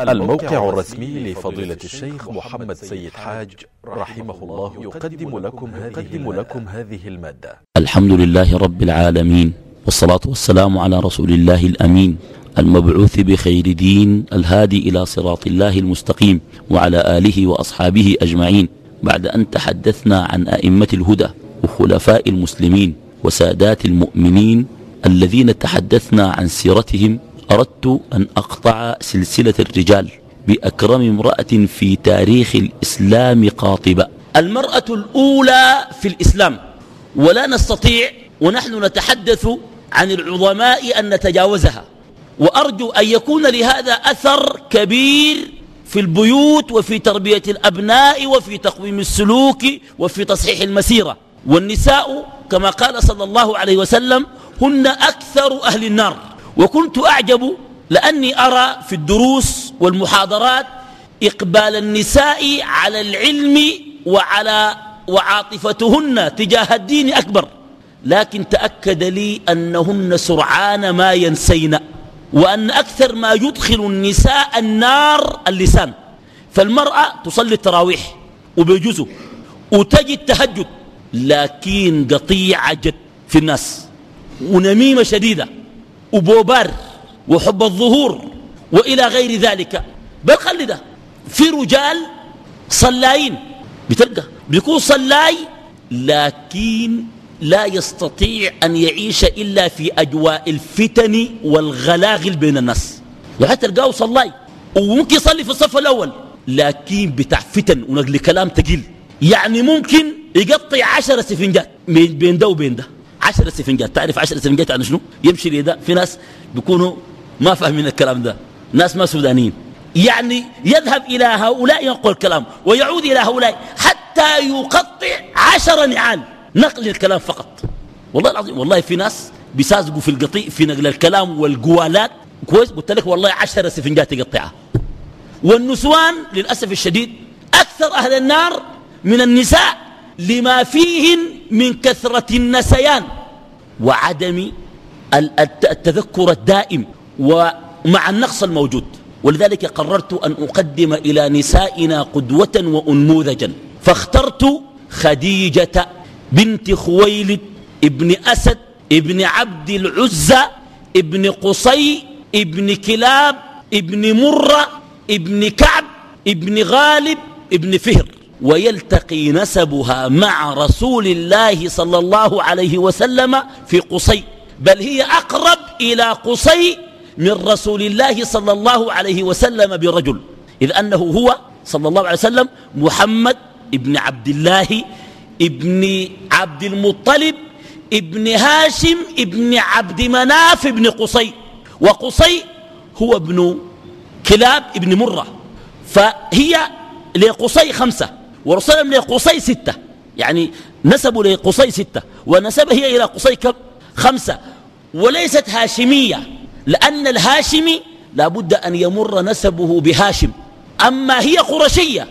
الموقع الرسمي لفضيلة الشيخ محمد سيد حاج رحمه الله يقدم لكم هذه, لكم هذه المادة. الحمد لله رب العالمين والصلاة والسلام على رسول الله الأمين المبعوث بخير دين الهادي إلى صراط الله المستقيم وعلى آله وأصحابه أجمعين. بعد أن تحدثنا عن أئمة الهدى وخلفاء المسلمين وسادات المؤمنين الذين تحدثنا عن سيرتهم أردت أن أقطع سلسلة الرجال بأكرم امرأة في تاريخ الإسلام قاطبة. المرأة الأولى في الإسلام. ولا نستطيع ونحن نتحدث عن العظماء أن نتجاوزها. وأرجو أن يكون لهذا أثر كبير في البيوت وفي تربية الأبناء وفي تقويم السلوك وفي تصحيح المسيرة. والنساء كما قال صلى الله عليه وسلم هن أكثر أهل النار. وكنت أعجب لأني أرى في الدروس والمحاضرات إقبال النساء على العلم وعلى وعاطفتهن تجاه الدين أكبر لكن تأكد لي أنهن سرعان ما ينسين وأن أكثر ما يدخل النساء النار اللسان فالمرأة تصلي التراويح وبيجوزه وتجد تهجد لكن قطيعة جد في الناس ونميمة شديدة. وبوبار وحب الظهور وإلى غير ذلك. بل خلي ده في رجال صلاين بتلقى بيكون صلاي لكن لا يستطيع أن يعيش إلا في أجواء الفتن والغلاغل بين الناس. وحتى تلقاه صلاي وممكن يصلي في الصف الأول لكن بتاع فتن ونقل كلام تقيل. يعني ممكن يقطع عشر سفنجات بين ده وبين ده. عشر سفنجات. تعرف عشر سفنجات يعني شنو؟ يمشي لي ده. في ناس بيكونوا ما فاهمين الكلام ده. ناس ما سودانيين. يعني يذهب إلى هؤلاء ينقل الكلام ويعود إلى هؤلاء حتى يقطع عشر نعال. نقل الكلام فقط. والله العظيم والله في ناس بيسازقوا في القطيع في نقل الكلام والقوالات. كويس؟ قلت لك والله عشر سفنجات يقطعها. والنسوان للأسف الشديد أكثر أهل النار من النساء لما فيهن من كثرة النسيان وعدم التذكر الدائم ومع النقص الموجود. ولذلك قررت أن أقدم إلى نسائنا قدوة وأنموذجا. فاخترت خديجة بنت خويلد ابن أسد ابن عبد العزة ابن قصي ابن كلاب ابن مرة ابن كعب ابن غالب ابن فهر. ويلتقي نسبها مع رسول الله صلى الله عليه وسلم في قصي. بل هي أقرب إلى قصي من رسول الله صلى الله عليه وسلم برجل. إذ أنه هو صلى الله عليه وسلم محمد ابن عبد الله ابن عبد المطلب ابن هاشم ابن عبد مناف ابن قصي. وقصي هو ابن كلاب ابن مرة. فهي لقصي خمسة. ورسلم لقصي ستة. يعني نسبوا لقصي ستة. ونسب هي إلى قصي كم؟ خمسة. وليست هاشمية. لأن الهاشمي لابد أن يمر نسبه بهاشم. أما هي قرشية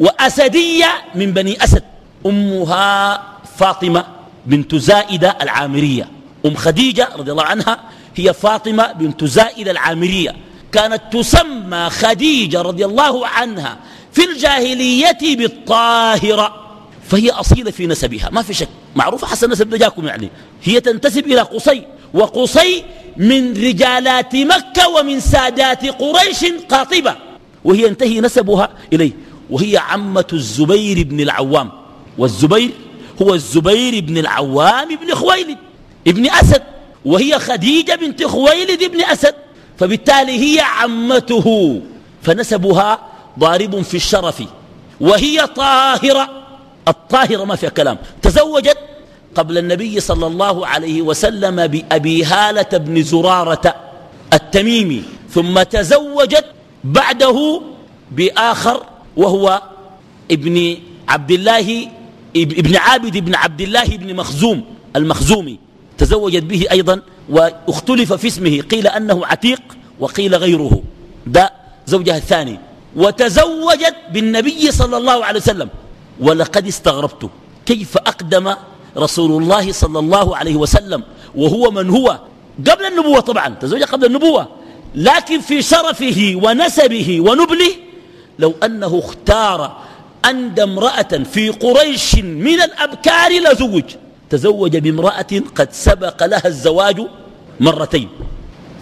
وأسدية من بني أسد. أمها فاطمة بنت زائدة العامرية. أم خديجة رضي الله عنها هي فاطمة بنت زائدة العامرية. كانت تسمى خديجة رضي الله عنها. في الجاهلية بالطاهرة. فهي أصيلة في نسبها. ما في شك. معروفة حسن نسب دجاكم يعني. هي تنتسب إلى قصي. وقصي من رجالات مكة ومن سادات قريش قاطبة. وهي ينتهي نسبها إليه. وهي عمة الزبير بن العوام. والزبير هو الزبير بن العوام بن خويلد ابن أسد. وهي خديجة بنت خويلد بن أسد. فبالتالي هي عمته. فنسبها ضارب في الشرف وهي طاهرة. الطاهرة ما فيها كلام. تزوجت قبل النبي صلى الله عليه وسلم بأبي هالة بن زرارة التميمي ثم تزوجت بعده بآخر وهو ابن عبد الله ابن عابد بن عبد الله بن مخزوم المخزومي. تزوجت به أيضا واختلف في اسمه قيل أنه عتيق وقيل غيره. ده زوجها الثاني. وتزوجت بالنبي صلى الله عليه وسلم. ولقد استغربت كيف أقدم رسول الله صلى الله عليه وسلم وهو من هو؟ قبل النبوة طبعا تزوج قبل النبوة. لكن في شرفه ونسبه ونبله لو أنه اختار أند امرأة في قريش من الأبكار لزوج. تزوج بامرأة قد سبق لها الزواج مرتين.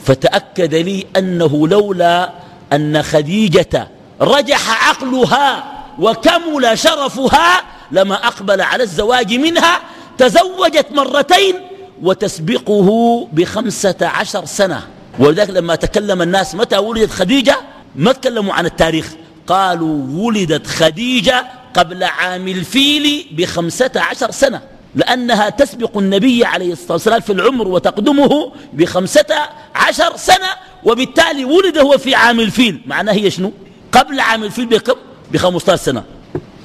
فتأكد لي أنه لولا أن خديجة رجح عقلها وكمل شرفها لما أقبل على الزواج منها تزوجت مرتين وتسبقه بخمسة عشر سنة. ولذلك لما تكلم الناس متى ولدت خديجة؟ ما تكلموا عن التاريخ قالوا ولدت خديجة قبل عام الفيل بخمسة عشر سنة لأنها تسبق النبي عليه الصلاة والسلام في العمر وتقدمه بخمسة عشر سنة وبالتالي ولد هو في عام الفيل. معناه هي شنو؟ قبل عام الفيل بكم بخمسة سنة.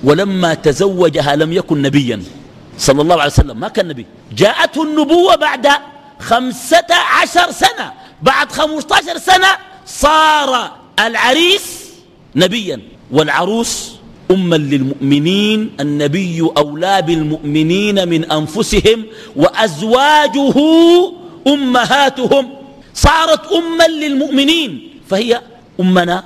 ولما تزوجها لم يكن نبيا. صلى الله عليه وسلم. ما كان نبي. جاءته النبوة بعد خمسة عشر سنة. بعد خمسة سنة صار العريس نبيا. والعروس أما للمؤمنين. النبي أولى بالمؤمنين من أنفسهم وأزواجه أمهاتهم. صارت أما للمؤمنين. فهي أمنا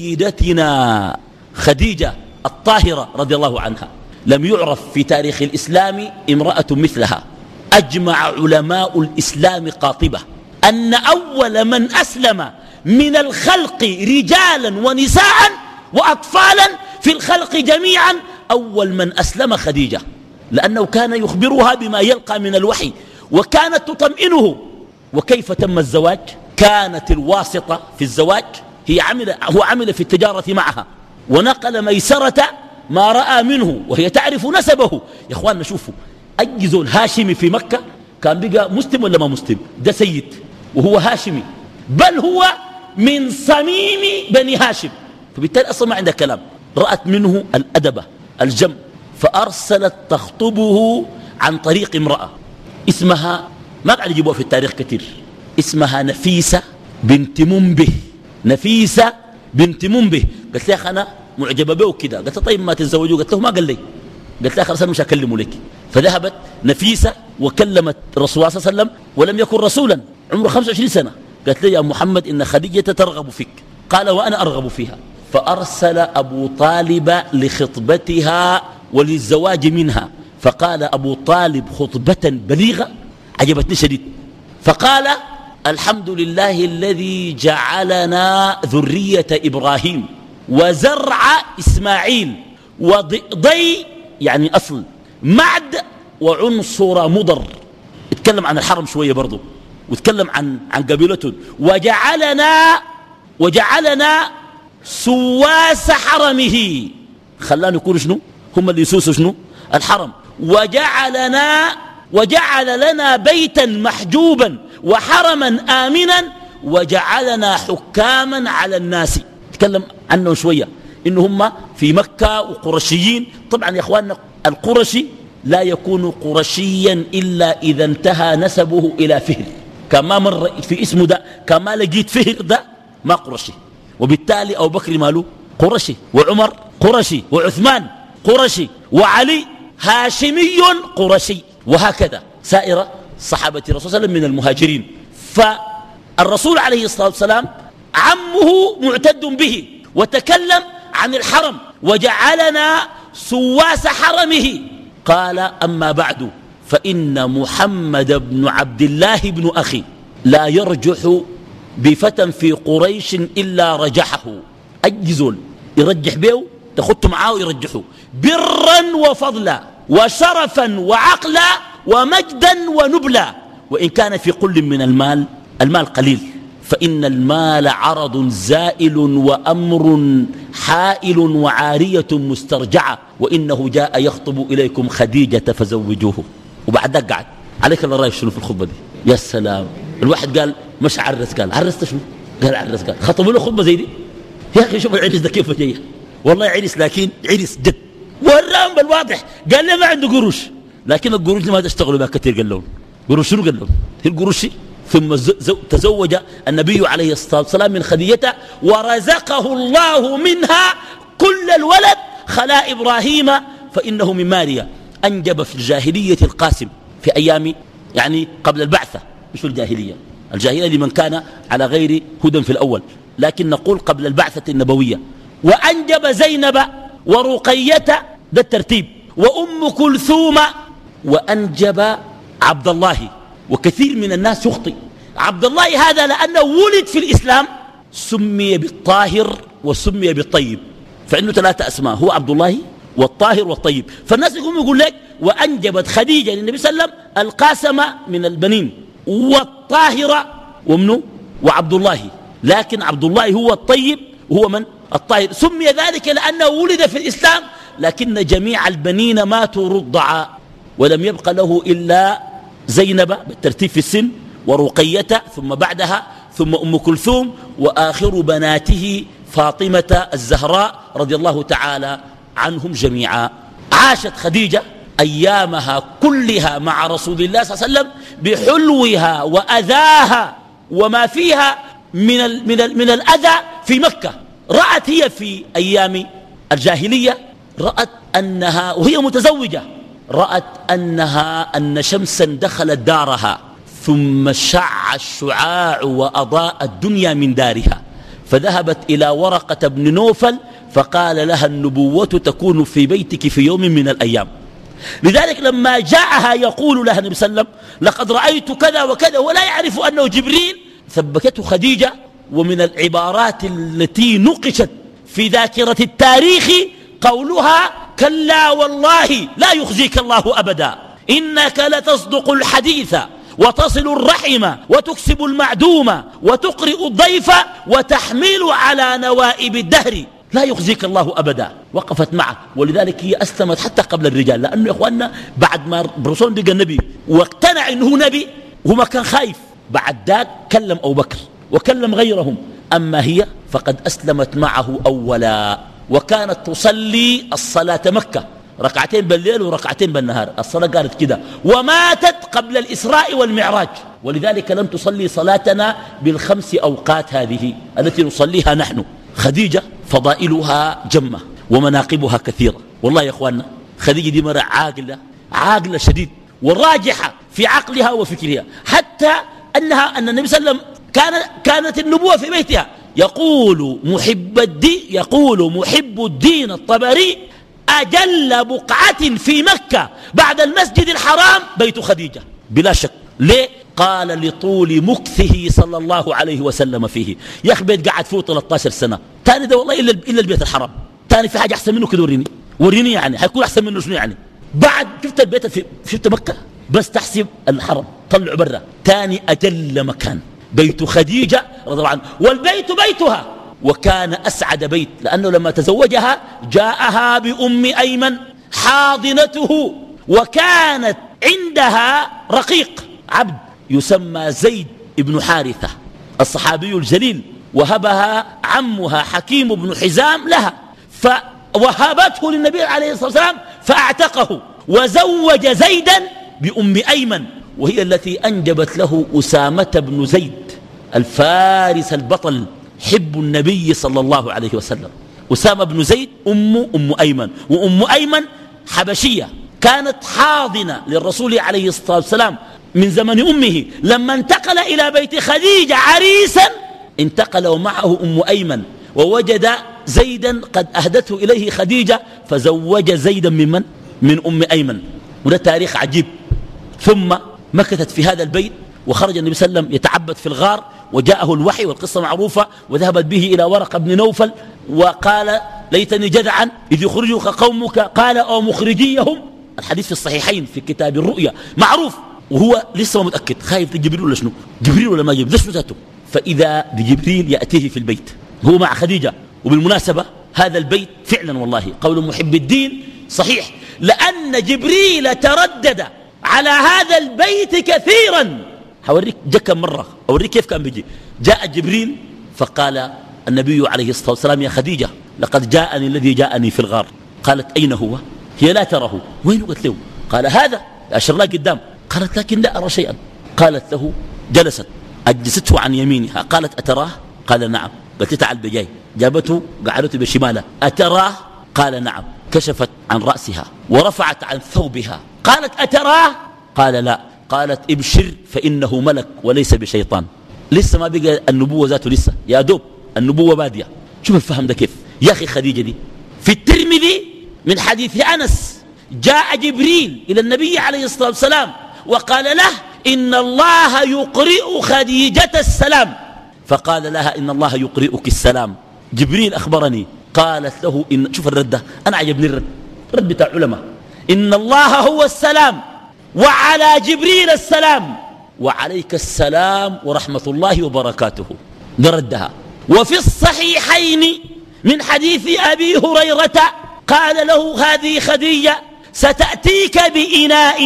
وسيدتنا خديجة الطاهرة رضي الله عنها. لم يعرف في تاريخ الإسلام امرأة مثلها. أجمع علماء الإسلام قاطبة أن أول من أسلم من الخلق رجالا ونساء وأطفالا في الخلق جميعا أول من أسلم خديجة. لأنه كان يخبرها بما يلقى من الوحي وكانت تطمئنه. وكيف تم الزواج؟ كانت الواسطة في الزواج هي عمل هو عمل في التجارة معها. ونقل ميسرة ما رأى منه وهي تعرف نسبه. يا إخواننا شوفوا أي زول هاشمي في مكة كان بقى مسلم ولا ما مسلم؟ ده سيد وهو هاشمي. بل هو من صميم بني هاشم. فبالتالي أصلا ما عندها كلام. رأت منه الأدب الجم. فأرسلت تخطبه عن طريق امرأة. اسمها ما قاعد يجيبوها في التاريخ كثير اسمها نفيسة بنت منبه. نفيسة بنت منبه. قالت لي أنا معجبة به كده. قالت طيب ما تتزوجوا؟ قالت له ما قال لي. قالت لها خلاص أنا مش هكلمه لك. فذهبت نفيسة وكلمت الرسول صلى الله عليه وسلم ولم يكن رسولا. عمره 25 سنة. قالت لي يا محمد إن خديجة ترغب فيك. قال وأنا أرغب فيها. فأرسل أبو طالب لخطبتها وللزواج منها. فقال أبو طالب خطبة بليغة. عجبتني شديد. فقال الحمد لله الذي جعلنا ذرية إبراهيم وزرع إسماعيل وضي يعني أصل معد وعنصر مضر اتكلم عن الحرم شوية برضو واتكلم عن عن قبيلته وجعلنا وجعلنا سواس حرمه خلانا نكون شنو هم اللي يسوسوا شنو الحرم وجعلنا وجعل لنا بيتا محجوبا وحرما آمنا وجعلنا حكاما على الناس. تكلم عنه شوية. إن هم في مكة وقرشيين. طبعا يا أخواننا القرشي لا يكون قرشيا إلا إذا انتهى نسبه إلى فهر. كما مر في اسمه ده كما لقيت فهر ده ما قرشي. وبالتالي أبو بكر ماله قرشي وعمر قرشي وعثمان قرشي وعلي هاشمي قرشي. وهكذا. سائر صحابة الرسول صلى الله عليه وسلم من المهاجرين. فالرسول عليه الصلاة والسلام عمه معتد به وتكلم عن الحرم وجعلنا سواس حرمه. قال أما بعد فإن محمد بن عبد الله بن أخي لا يرجح بفتى في قريش إلا رجحه. أجزل. يرجح به تخط معاه ويرجحه برا وفضلا وشرفا وعقلا ومجدا ونبلا. وإن كان في قل من المال المال قليل. فإن المال عرض زائل وأمر حائل وعارية مسترجعة. وإنه جاء يخطب إليكم خديجة فزوجوه. وبعد ذلك قعد. عليك الله رأيك شنو في الخطبة دي؟ يا سلام. الواحد قال مش عرس قال عرست شنو؟ قال عرس قال خطبوا له خطبة زي دي. يا أخي شوف العرس ده كيف جاي. والله عرس لكن عرس جد. ورام بالواضح. قال لي ما عنده قروش. لكن القروش ما تشتغلوا بها كثير قال لهم. قروش شنو؟ قال لهم. هي القروش ثم تزوج النبي عليه الصلاة والسلام من خديجة ورزقه الله منها كل الولد خلا إبراهيم فإنه من ماريا. أنجب في الجاهلية القاسم في أيام يعني قبل البعثة. مش في الجاهلية. الجاهلية لمن كان على غير هدى في الأول. لكن نقول قبل البعثة النبوية. وأنجب زينب ورقية ده الترتيب. وأم كلثوم وأنجب عبد الله وكثير من الناس يخطئ. عبد الله هذا لأنه ولد في الإسلام سمي بالطاهر وسمي بالطيب. فإنه ثلاثة أسماء هو عبد الله والطاهر والطيب. فالناس يقوم يقول لك وأنجبت خديجة للنبي صلى الله عليه وسلم القاسم من البنين والطاهرة ومنه وعبد الله لكن عبد الله هو الطيب وهو من؟ الطاهر. سمي ذلك لأنه ولد في الإسلام لكن جميع البنين ماتوا رضعا ولم يبق له إلا زينب بالترتيب في السن ورقية ثم بعدها ثم أم كلثوم وآخر بناته فاطمة الزهراء رضي الله تعالى عنهم جميعا. عاشت خديجة أيامها كلها مع رسول الله صلى الله عليه وسلم بحلوها وأذاها وما فيها من, من, من الأذى في مكة. رأت هي في أيام الجاهلية رأت أنها وهي متزوجة. رأت أنها أن شمسا دخلت دارها ثم شع الشعاع وأضاء الدنيا من دارها فذهبت إلى ورقة بن نوفل فقال لها النبوة تكون في بيتك في يوم من الأيام. لذلك لما جاءها يقول لها النبي صلى الله عليه وسلم لقد رأيت كذا وكذا ولا يعرف أنه جبريل. ثبتته خديجة ومن العبارات التي نقشت في ذاكرة التاريخ قولها كلا والله لا يخزيك الله أبدا. إنك لتصدق الحديث وتصل الرحم وتكسب المعدوم وتقرئ الضيف وتحمل على نوائب الدهر. لا يخزيك الله أبدا. وقفت معه. ولذلك هي أسلمت حتى قبل الرجال. لأنه يا إخواننا بعد ما برسول بقى النبي واقتنع أنه نبي وهو ما كان خايف. بعد ذاك كلم أبو بكر وكلم غيرهم. أما هي فقد أسلمت معه أولا. وكانت تصلي الصلاة مكة. ركعتين بالليل وركعتين بالنهار. الصلاة قالت كده. وماتت قبل الإسراء والمعراج. ولذلك لم تصلي صلاتنا بالخمس أوقات هذه التي نصليها نحن. خديجة فضائلها جمة ومناقبها كثيرة. والله يا أخواننا خديجة دي مرة عاقلة عاقلة شديد وراجحة في عقلها وفكرها. حتى أنها أن النبي صلى الله عليه وسلم كان كانت النبوة في بيتها. يقول محب الدين يقول محب الدين الطبري أجل بقعة في مكة بعد المسجد الحرام بيت خديجة. بلا شك. ليه؟ قال لطول مكثه صلى الله عليه وسلم فيه. يا أخي بيت قعد فيه 13 سنة. تاني ده والله إلا, إلا البيت الحرام. تاني في حاجة أحسن منه كده وريني. وريني يعني. حيكون أحسن منه شنو يعني؟ بعد شفت البيت في شفت مكة؟ بس تحسب الحرم. طلعوا برا. تاني أجل مكان. بيت خديجة رضي الله عنها. والبيت بيتها. وكان أسعد بيت لأنه لما تزوجها جاءها بأم أيمن حاضنته وكانت عندها رقيق عبد يسمى زيد بن حارثة الصحابي الجليل. وهبها عمها حكيم بن حزام لها فوهبته للنبي عليه الصلاة والسلام فأعتقه وزوج زيدا بأم أيمن. وهي التي أنجبت له أسامة بن زيد الفارس البطل حب النبي صلى الله عليه وسلم. أسامة بن زيد أم أم أيمن. وأم أيمن حبشية كانت حاضنة للرسول عليه الصلاة والسلام من زمن أمه. لما انتقل إلى بيت خديجة عريسا انتقل ومعه أم أيمن. ووجد زيدا قد أهدته إليه خديجة فزوج زيدا من من؟ من أم أيمن. وده تاريخ عجيب. ثم مكثت في هذا البيت وخرج النبي صلى الله عليه وسلم يتعبد في الغار وجاءه الوحي والقصة معروفة وذهبت به إلى ورقة بن نوفل وقال ليتني جدعا إذ يخرجك قومك قال أو مخرجيهم الحديث في الصحيحين في كتاب الرؤيا معروف وهو لسه ما متأكد. خايف جبريل ولا شنو؟ جبريل ولا ما جبريل؟ ليش ذاته فإذا بجبريل يأتيه في البيت. هو مع خديجة وبالمناسبة هذا البيت فعلا والله قول محب الدين صحيح لأن جبريل تردد على هذا البيت كثيرا. حوريك جا كم مرة؟ أوريك كيف كان بيجي؟ جاء جبريل فقال النبي عليه الصلاة والسلام يا خديجة لقد جاءني الذي جاءني في الغار. قالت أين هو؟ هي لا تره وين؟ قلت له. قال هذا أشر الله قدام. قالت لكن لا أرى شيئا. قالت له جلست أجلسته عن يمينها. قالت أتراه؟ قال نعم. قلت تعال بجاي. جابته قعدته بشماله. أتراه؟ قال نعم. كشفت عن رأسها ورفعت عن ثوبها. قالت أتراه؟ قال لا. قالت ابشر فإنه ملك وليس بشيطان. لسه ما بقى النبوة ذاته لسه. يا دوب النبوة بادية. شوف الفهم ده كيف. يا أخي خديجة دي في الترمذي من حديث أنس جاء جبريل إلى النبي عليه الصلاة والسلام وقال له إن الله يقرئ خديجة السلام. فقال لها إن الله يقرئك السلام. جبريل أخبرني. قالت له إن شوف الرد أنا عجبني الرد. رد بتاع علماء إن الله هو السلام وعلى جبريل السلام وعليك السلام ورحمة الله وبركاته. نردها. وفي الصحيحين من حديث أبي هريرة قال له هذه خديجة ستأتيك بإناء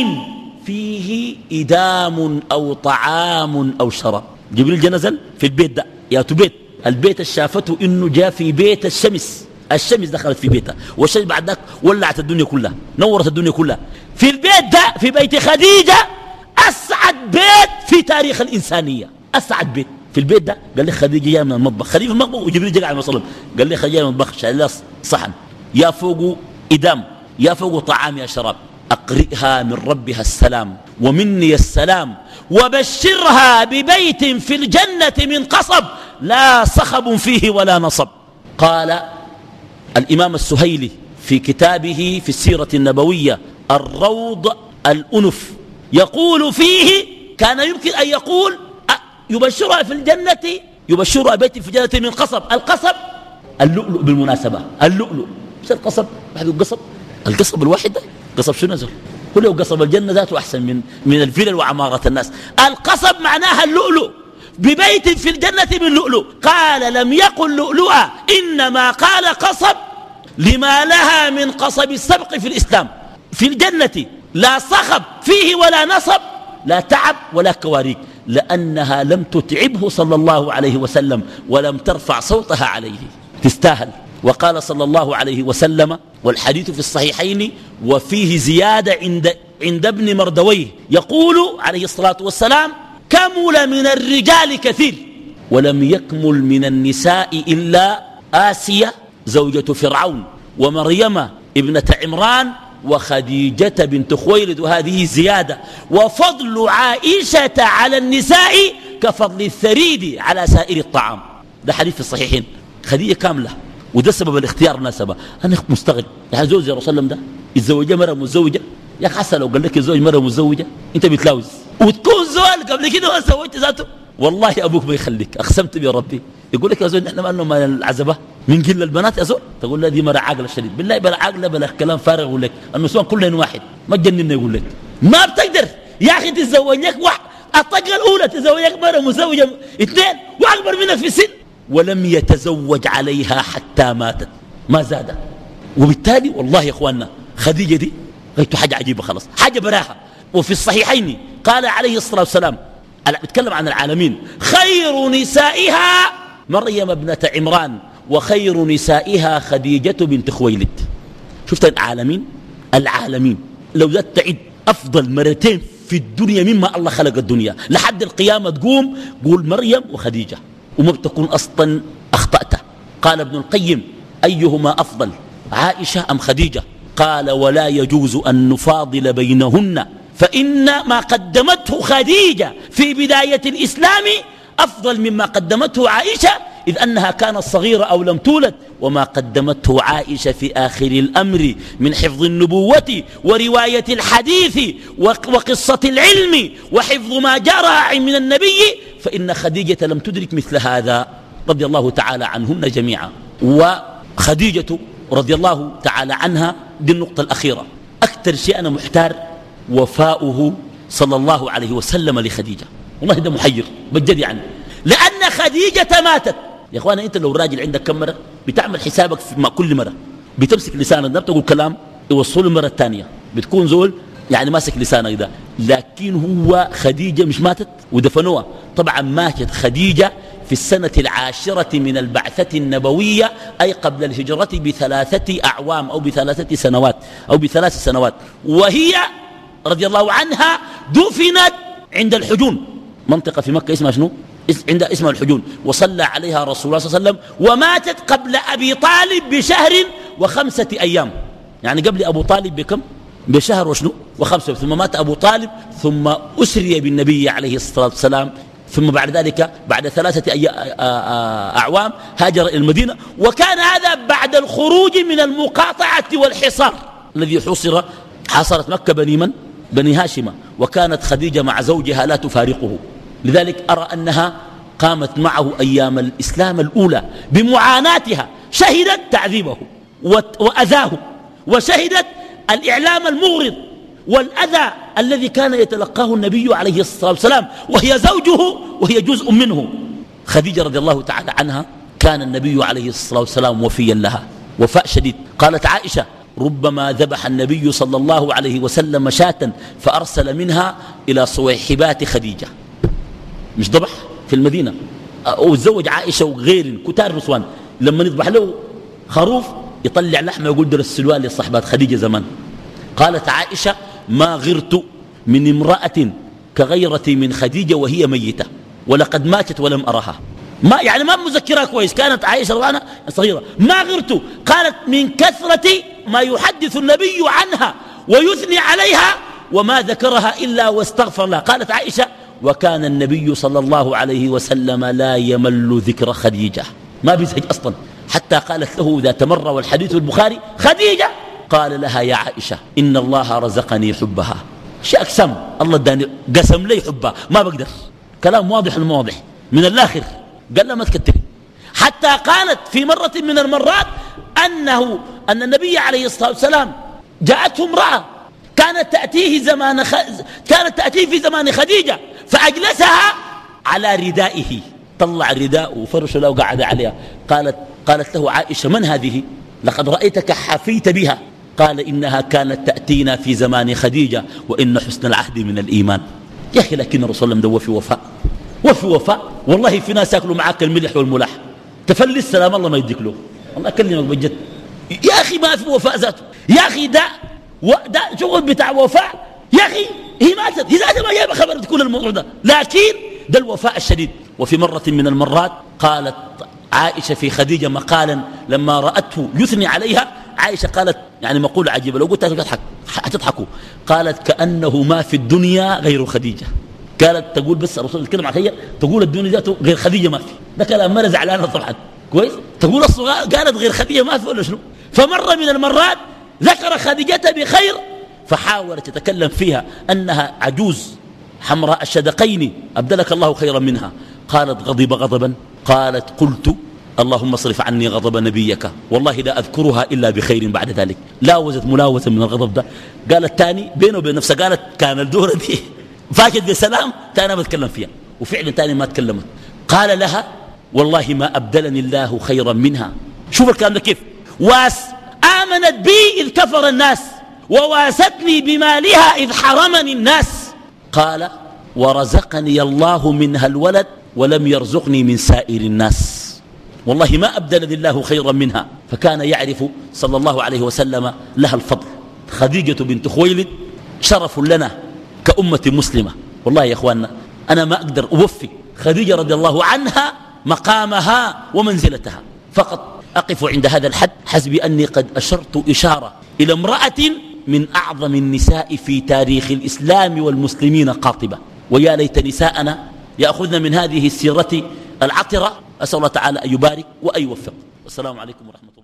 فيه إدام أو طعام أو شراب. جبريل جا نزل في البيت ده. يا بيت البيت الشافته إنه جاء في بيت الشمس. الشمس دخلت في بيتها والشمس بعد ذاك ولعت الدنيا كلها نورت الدنيا كلها. في البيت ده في بيت خديجة أسعد بيت في تاريخ الإنسانية. أسعد بيت. في البيت ده قال لي خديجة جاية من المطبخ. خديجة في المطبخ؟ وجبريل جاء على المصلى قال لي خديجة من المطبخ شايل لها صحن. يا فوق إدام يا فوق طعام يا شراب. أقرئها من ربها السلام ومني السلام وبشرها ببيت في الجنة من قصب لا صخب فيه ولا نصب. قال الإمام السهيلي في كتابه في السيرة النبوية الروض الأنف يقول فيه كان يمكن أن يقول يبشرها في الجنة يبشرها بيت في الجنة من قصب. القصب اللؤلؤ بالمناسبة اللؤلؤ. مش القصب؟ واحد القصب القصب الواحد قصب شو نزل كله قصب الجنة ذاته أحسن من من الفلل وعمارة الناس. القصب معناها اللؤلؤ. ببيت في الجنة من لؤلؤ. قال لم يقل لؤلؤا إنما قال قصب لما لها من قصب السبق في الإسلام. في الجنة لا صخب فيه ولا نصب لا تعب ولا كواريك لأنها لم تتعبه صلى الله عليه وسلم ولم ترفع صوتها عليه. تستاهل. وقال صلى الله عليه وسلم والحديث في الصحيحين وفيه زيادة عند, عند ابن مردويه. يقول عليه الصلاة والسلام كمل من الرجال كثير. ولم يكمل من النساء إلا آسية زوجة فرعون ومريم ابنة عمران وخديجة بنت خويلد. وهذه زيادة. وفضل عائشة على النساء كفضل الثريد على سائر الطعام. ده حديث في الصحيحين. خديجة كاملة. وده سبب الاختيار مناسبة. أنا مستغرب. يعني يا رسول الله ده يتزوجها مرة متزوجة؟ يا حسن لو قال لك الزوج مرة متزوجة؟ أنت بتلاوز. وتكون زول قبل كده ما سويت ذاته. والله أبوك ما يخليك. أقسمت بربي يقول لك يا زول نحن ما لنا ما العزبة. من قل البنات يا زول؟ تقول له دي مرة عاقلة شديد. بالله بلا عاقلة بلا كلام فارغ لك. النسوان كلهم واحد. ما تجننا يقول لك. ما بتقدر. يا أخي تتزوج لك واحد. الطقة الأولى تزوج لك مرة مزوجة اثنين. وأكبر منك في السن ولم يتزوج عليها حتى ماتت. ما زاد. وبالتالي والله يا إخواننا خديجة دي قلت حاجة عجيبة خلاص. حاجة براحه وفي الصحيحين قال عليه الصلاة والسلام بيتكلم عن العالمين خير نسائها مريم ابنة عمران وخير نسائها خديجة بنت خويلد. شفت العالمين؟ العالمين. لو ذات تعد أفضل مرتين في الدنيا مما الله خلق الدنيا. لحد القيامة تقوم قول مريم وخديجة وما بتكون أصلا أخطأت قال ابن القيم أيهما أفضل عائشة أم خديجة؟ قال ولا يجوز أن نفاضل بينهن فإن ما قدمته خديجة في بداية الإسلام أفضل مما قدمته عائشة إذ أنها كانت صغيرة أو لم تولد وما قدمته عائشة في آخر الأمر من حفظ النبوة ورواية الحديث وقصة العلم وحفظ ما جرى من النبي فإن خديجة لم تدرك مثل هذا رضي الله تعالى عنهن جميعا. وخديجة رضي الله تعالى عنها دي النقطة الأخيرة. أكثر شيء أنا محتار وفاؤه صلى الله عليه وسلم لخديجة. والله ده محير بجد يعني. لأن خديجة ماتت. يا اخوانا أنت لو راجل عندك كم مرة بتعمل حسابك في كل مرة. بتمسك لسانك ده بتقول كلام يوصله المره الثانية. بتكون زول يعني ماسك لسانك ده. لكن هو خديجة مش ماتت؟ ودفنوها طبعا ماتت خديجة في السنة العاشرة من البعثة النبوية أي قبل الهجرة بثلاثة أعوام أو بثلاثة سنوات أو بثلاث سنوات. وهي رضي الله عنها دفنت عند الحجون. منطقة في مكة اسمها شنو؟ عند اسمها الحجون. وصلى عليها رسول الله صلى الله عليه وسلم وماتت قبل أبي طالب بشهر وخمسة أيام. يعني قبل أبو طالب بكم؟ بشهر وشنو؟ وخمسة. ثم مات أبو طالب ثم أسري بالنبي عليه الصلاة والسلام. ثم بعد ذلك بعد ثلاثة أعوام هاجر إلى المدينة. وكان هذا بعد الخروج من المقاطعة والحصار الذي حصر. حاصرت مكة بني من؟ بني هاشمة وكانت خديجة مع زوجها لا تفارقه. لذلك أرى أنها قامت معه أيام الإسلام الأولى بمعاناتها شهدت تعذيبه وأذاه وشهدت الإعلام المغرض والأذى الذي كان يتلقاه النبي عليه الصلاة والسلام وهي زوجه وهي جزء منه. خديجة رضي الله تعالى عنها كان النبي عليه الصلاة والسلام وفيا لها وفاء شديد. قالت عائشة ربما ذبح النبي صلى الله عليه وسلم شاة فأرسل منها إلى صويحبات خديجة. مش ذبح في المدينة؟ وتزوج عائشة وغير كتار نسوان لما يذبح له خروف يطلع لحمه ويقول در السلوان لصحبات خديجة زمان. قالت عائشة ما غرت من امرأة كغيرتي من خديجة وهي ميتة ولقد ماتت ولم أرها. ما يعني ما مذكرها كويس. كانت عائشة صغيرة. ما غرت. قالت من كثرة ما يحدث النبي عنها ويثني عليها وما ذكرها إلا واستغفر لها قالت عائشة وكان النبي صلى الله عليه وسلم لا يمل ذكر خديجة. ما بيزهج أصلا. حتى قالت له ذات مرة والحديث البخاري خديجة! قال لها يا عائشة إن الله رزقني حبها. شيء أقسم. الله داني قسم لي حبها. ما بقدر. كلام واضح المواضح من الآخر. قال لها ما تكتري حتى قالت في مرة من المرات أنه أن النبي عليه الصلاة والسلام جاءته امرأة كانت تأتيه زمان خ... كانت تأتيه في زمان خديجة فأجلسها على ردائه. طلع رداءه وفرش له وقعد عليها. قالت قالت له عائشة من هذه؟ لقد رأيتك حفيت بها. قال إنها كانت تأتينا في زمان خديجة وإن حسن العهد من الإيمان. يا أخي لكن الرسول الله وفي وفاء. وفي وفاء. والله في ناس يأكلوا معاك الملح والملح تفلس سلام الله ما يديك له. الله أكلمك بجد. يا أخي ما في وفاء ذاته. يا أخي ده ده شغل بتاع وفاء يا أخي هي ماتت. هي ذاتها ما جايبة خبر تكون الموضوع ده. لكن ده الوفاء الشديد. وفي مرة من المرات قالت عائشة في خديجة مقالا لما رأته يثني عليها عائشة قالت يعني مقولة عجيبة. لو قلت تضحك هتضحكوا. قالت كأنه ما في الدنيا غير خديجة. قالت تقول بس الرسول يتكلم خديجة تقول الدنيا ذاته غير خديجة ما في. ده كلام مرة زعلانة طبعا كويس؟ تقول أصلا قالت غير خديجة ما في ولا شنو؟ فمرة من المرات ذكر خديجة بخير فحاولت تتكلم فيها أنها عجوز حمراء الشدقين أبدلك الله خيرا منها. قالت غضب غضبا قالت قلت اللهم اصرف عني غضب نبيك والله لا أذكرها إلا بخير بعد ذلك. لاوزت ملاوزة من الغضب ده. قالت تاني بينه وبين نفسها قالت كان الدورة دي فاتت بسلام تاني ما بتكلم فيها. وفعلا تاني ما تكلمت. قال لها والله ما أبدلني الله خيرا منها. شوف الكلام ده كيف؟ واس آمنت بي إذ كفر الناس وواستني بمالها إذ حرمني الناس. قال ورزقني الله منها الولد ولم يرزقني من سائر الناس. والله ما أبدلني الله خيرا منها. فكان يعرف صلى الله عليه وسلم لها الفضل. خديجة بنت خويلد شرف لنا كأمة مسلمة. والله يا أخواننا أنا ما أقدر أوفي خديجة رضي الله عنها مقامها ومنزلتها. فقط أقف عند هذا الحد حسب أني قد أشرت إشارة إلى امرأة من أعظم النساء في تاريخ الإسلام والمسلمين قاطبة. ويا ليت نساءنا يأخذن من هذه السيرة العطرة. أسأل الله تعالى أن يبارك وأن يوفق. والسلام عليكم ورحمة الله.